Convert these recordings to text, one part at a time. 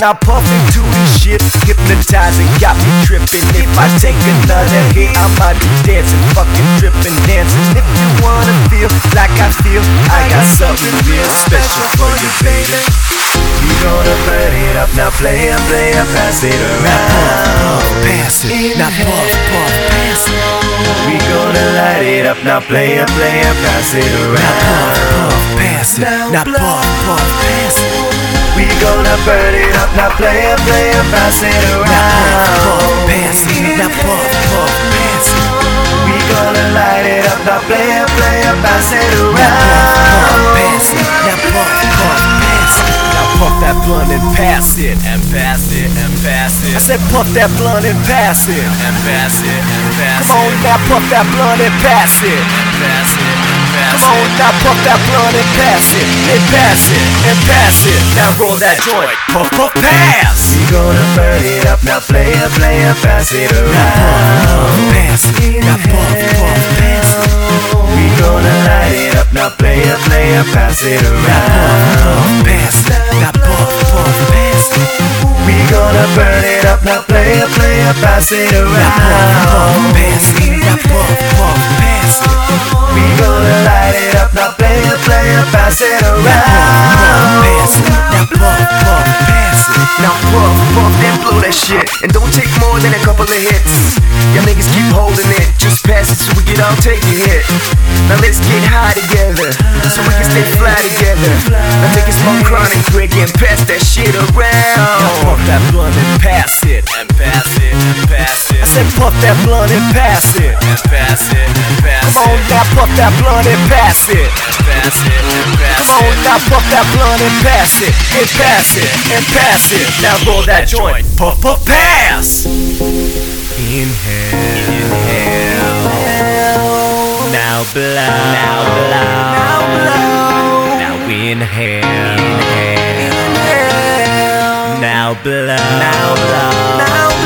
Man, I puff into this shit, hypnotizing, got me tripping. If I take another hit, I might be dancing, fucking tripping, dancing. If you wanna feel like I feel, I got something real special for you, baby. We gonna burn it up, now play and play and pass it around. Pass it, now puff, puff, pass it. We gonna light it up, now play and play and pass it around. Puff, puff, pass it, now puff, puff. Gonna burn it up, now play and play and pass it around. pass it, now puff, puff, pass it. We gonna light it up, now play and play and pass it around. pass it, now puff, puff, pass it. Now puff that blunt and pass it, and pass it, and pass it. I said puff that blunt and pass it, and pass it, and pass it. Come on now, puff that blunt and pass it, and pass it, now, puff that blunt and pass it, and pass it, and pass it. Now roll that joint, puff, puff, pass. We gonna burn it up, now play and play and pass it around. Pass it, now puff, puff, pass it. We gonna light it up, now play and play and pass it around. Pass it, now puff, puff, pass it. We gonna burn it up, now play and play and pass it around. Pass it, now puff, puff, pass it around. Now puff, puff, pass it. Now puff, puff, then blow that shit. And don't take more than a couple of hits. Y'all niggas keep holding it. Just pass it so we can all take a hit. Now let's get high together. So we can stay fly together. Now take a smoke chronic quick and pass that shit around. Now Puff that blunt. And pass it, puff that blunt and pass it. Pass it, pass it. Come on now, puff that blunt and pass it. Pass it, pass it. Come on now, puff that blunt and pass it. And pass it, and pass it. Now roll that joint. Puff, puff, pass. Inhale. Inhale. Now blow. Now blow. Now blow. Now inhale. Inhale. Now blow. Now blow. Now blow.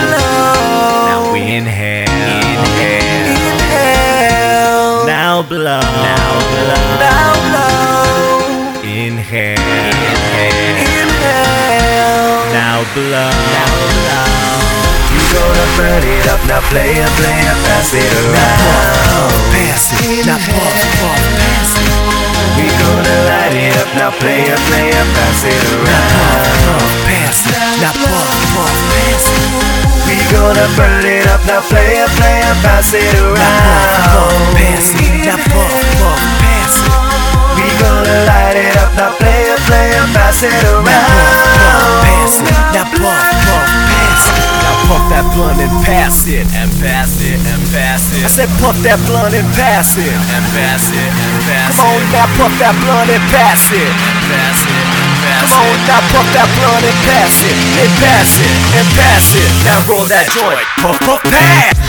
Blow. Now blow. You gonna burn it up, now play and play and pass it around. Pass it, now puff, puff, pass it. We gonna light it up, now play and play and pass it around. Now Puff, pass it, now puff, puff, pass it. We gonna burn it up, now play and play and pass it Puff, around. pass it, blunt and pass it, and pass it, and pass it. I said puff that blunt and pass it, and pass it, and pass it. Come on now, puff that blunt and pass it, and pass it, and pass it. Come on now, puff that blunt and pass it, and pass it, and pass it. Now roll that joint, puff, puff, pass.